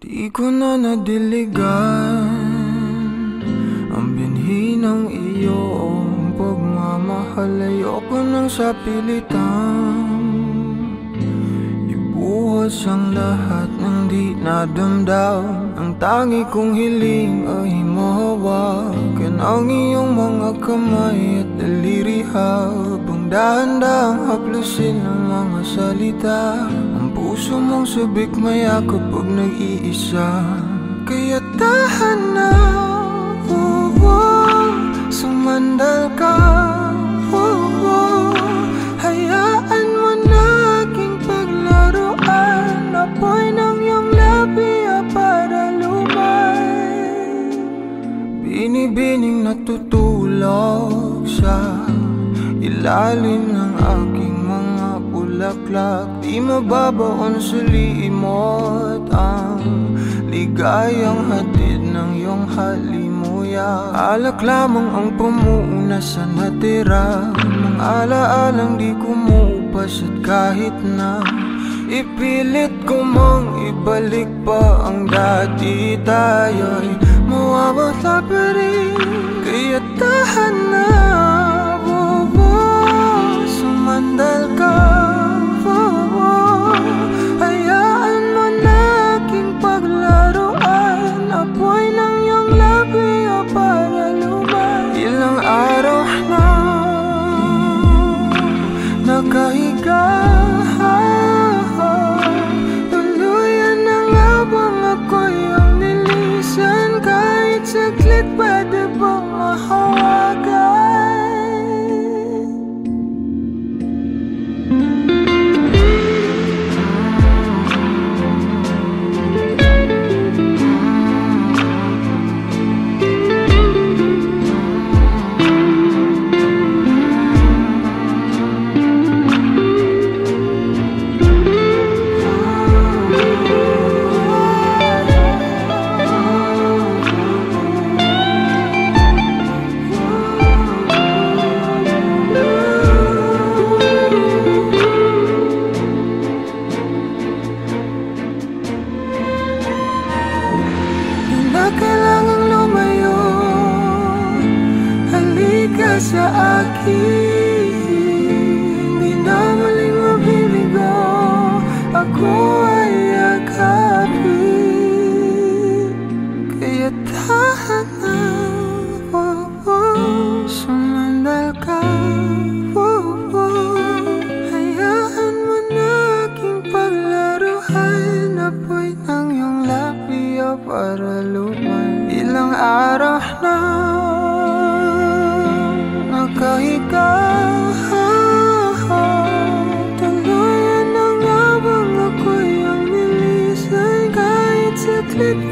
Di ko na nadiligan Ang binhi ng iyong pagmamahal Ayoko nang sa pilitan Ibuhos ang lahat ng di nadamdam Ang tangi kong hiling ay mahawakan Ang iyong mga kamay at daliri Habang dahan-dahang haplusin ang mga salita puso mong sabik mayakap pag nag-iisa. Kaya tahan na. Oh, oh, Sumandal ka. Oh, oh, Hayaan mo na aking paglaruan. Apoy ng iyong labi para lumay. Binibining natutulog sa ilalim ng aking mga bulaklak Di mababaon sa limot ang ligayang hatid ng iyong halimuyak Alak lamang ang pumuuna sa natira Mga alaalang di kumupas at kahit na Ipilit ko mang ibalik pa ang dati tayo'y Mawawala pa rin. Kaya tahan na Apoy ng iyong labi o para lumay. Ilang araw na Nakahiga Tuluyan na nga bang ako'y ang nilisan? Kahit saglit pwede bang mahawagan sa akin. Di na maling mabibigo Ako the